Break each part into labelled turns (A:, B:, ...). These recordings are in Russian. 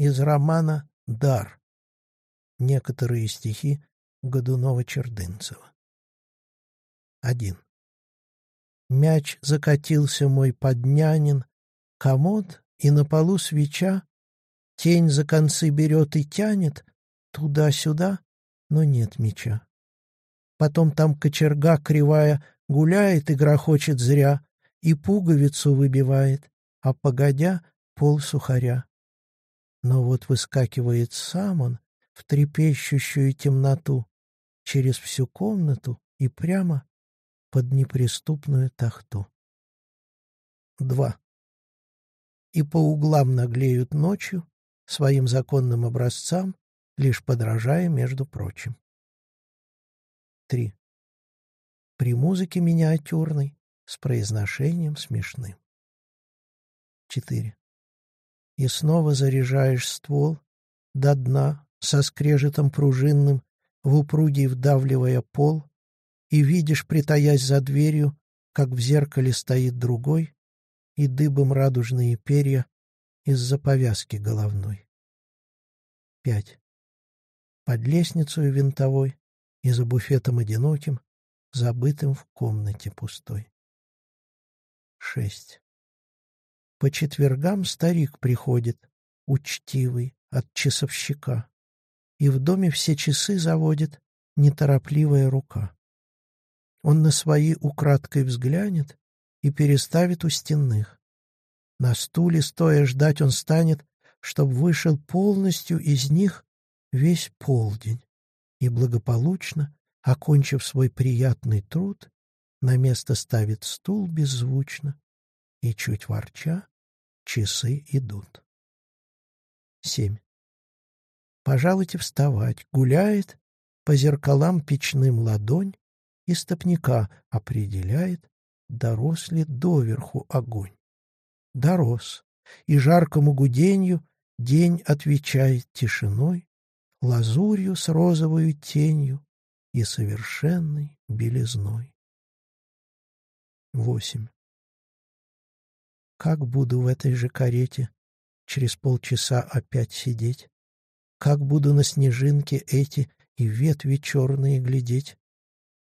A: Из романа «Дар». Некоторые стихи Годунова-Чердынцева. Один. Мяч закатился мой поднянин, комод, и на полу свеча, тень за концы берет и тянет, туда-сюда, но нет меча. Потом там кочерга кривая гуляет и грохочет зря, и пуговицу выбивает, а погодя пол сухаря. Но вот выскакивает сам он в трепещущую темноту через всю комнату и прямо под неприступную тахту. Два. И по углам наглеют ночью своим законным образцам, лишь подражая между прочим. Три. При музыке миниатюрной с произношением смешным. Четыре. И снова заряжаешь ствол до дна со скрежетом пружинным, в упругий вдавливая пол, и видишь, притаясь за дверью, как в зеркале стоит другой, и дыбом радужные перья из-за повязки головной. Пять. Под лестницей винтовой и за буфетом одиноким, забытым в комнате пустой. Шесть. По четвергам старик приходит, учтивый, от часовщика, и в доме все часы заводит неторопливая рука. Он на свои украдкой взглянет и переставит у стенных. На стуле стоя ждать он станет, чтоб вышел полностью из них весь полдень, и благополучно, окончив свой приятный труд, на место ставит стул беззвучно, и, чуть ворча, часы идут. Семь. Пожалуйте вставать, гуляет, по зеркалам печным ладонь, истопника определяет, дорос ли доверху огонь. Дорос, и жаркому гуденью день отвечает тишиной, лазурью с розовой тенью и совершенной белизной. Восемь. Как буду в этой же карете через полчаса опять сидеть? Как буду на снежинке эти и ветви черные глядеть?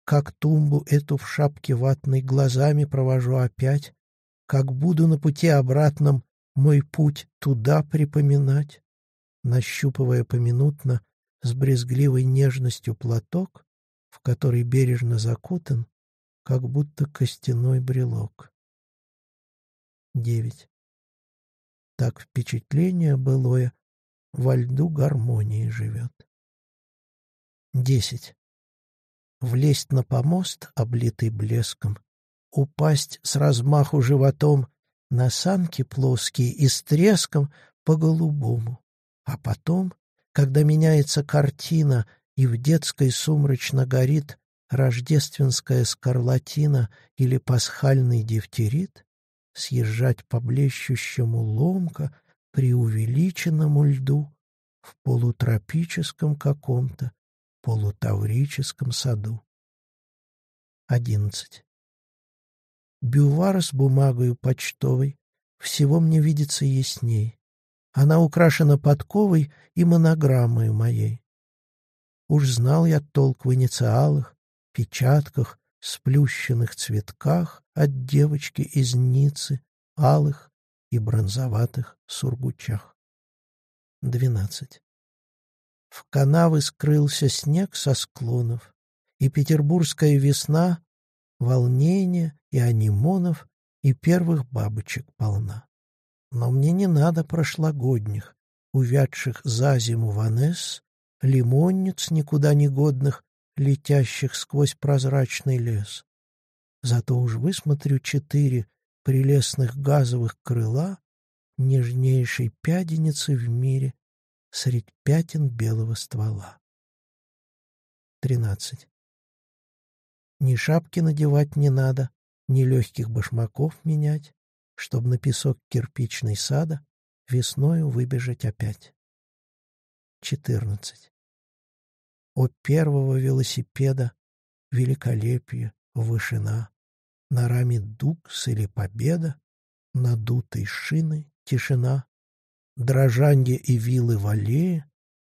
A: Как тумбу эту в шапке ватной глазами провожу опять, Как буду на пути обратном мой путь туда припоминать, Нащупывая поминутно с брезгливой нежностью платок, В который бережно закутан, как будто костяной брелок. Девять. Так впечатление былое во льду гармонии живет. Десять влезть на помост, облитый блеском, упасть с размаху животом на санки плоские и с треском по-голубому. А потом, когда меняется картина и в детской сумрачно горит рождественская скарлатина или пасхальный дифтерит, съезжать по блещущему ломко преувеличенному льду в полутропическом каком-то полутаврическом саду. Одиннадцать. Бювар с бумагою почтовой всего мне видится ясней. Она украшена подковой и монограммой моей. Уж знал я толк в инициалах, печатках, сплющенных цветках от девочки из Ниццы, алых и бронзоватых сургучах. Двенадцать. В канавы скрылся снег со склонов, и петербургская весна, волнение и анимонов, и первых бабочек полна. Но мне не надо прошлогодних, увядших за зиму ванесс, лимонниц никуда не годных, летящих сквозь прозрачный лес. Зато уж высмотрю четыре прелестных газовых крыла нежнейшей пяденицы в мире средь пятен белого ствола. 13. Ни шапки надевать не надо, ни легких башмаков менять, чтоб на песок кирпичной сада весною выбежать опять. 14. О первого велосипеда великолепие, вышина. На раме дукс или победа, надутой шины тишина. Дрожанье и вилы в аллее,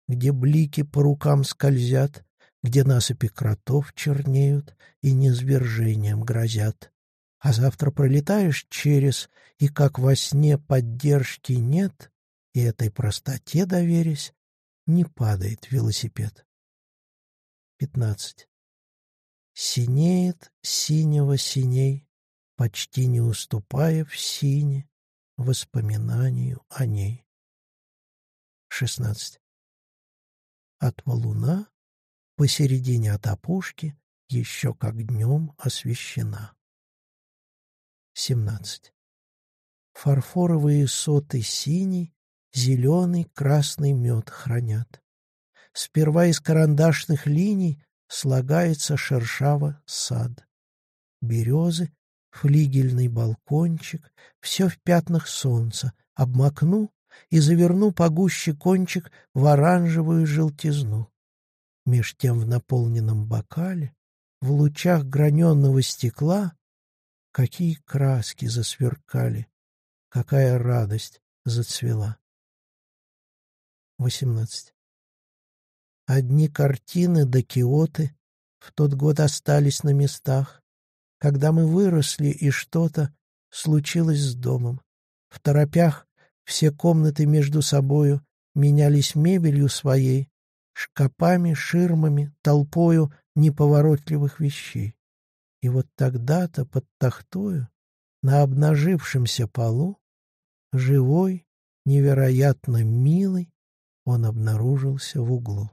A: где блики по рукам скользят, где насыпи кротов чернеют и низвержением грозят. А завтра пролетаешь через, и как во сне поддержки нет, и этой простоте доверясь, не падает велосипед. Пятнадцать. Синеет синего синей, почти не уступая в сине воспоминанию о ней. Шестнадцать. От валуна посередине от опушки еще как днем освещена. Семнадцать. Фарфоровые соты синий, зеленый, красный мед хранят. Сперва из карандашных линий слагается шершаво сад. Березы, флигельный балкончик, все в пятнах солнца, обмакну и заверну погуще кончик в оранжевую желтизну. Меж тем в наполненном бокале, в лучах граненного стекла, какие краски засверкали, какая радость зацвела. 18. Одни картины да киоты в тот год остались на местах, когда мы выросли и что-то случилось с домом. В торопях все комнаты между собою менялись мебелью своей, шкапами, ширмами, толпою неповоротливых вещей. И вот тогда-то под тахтою, на обнажившемся полу, живой, невероятно милый, он обнаружился в углу.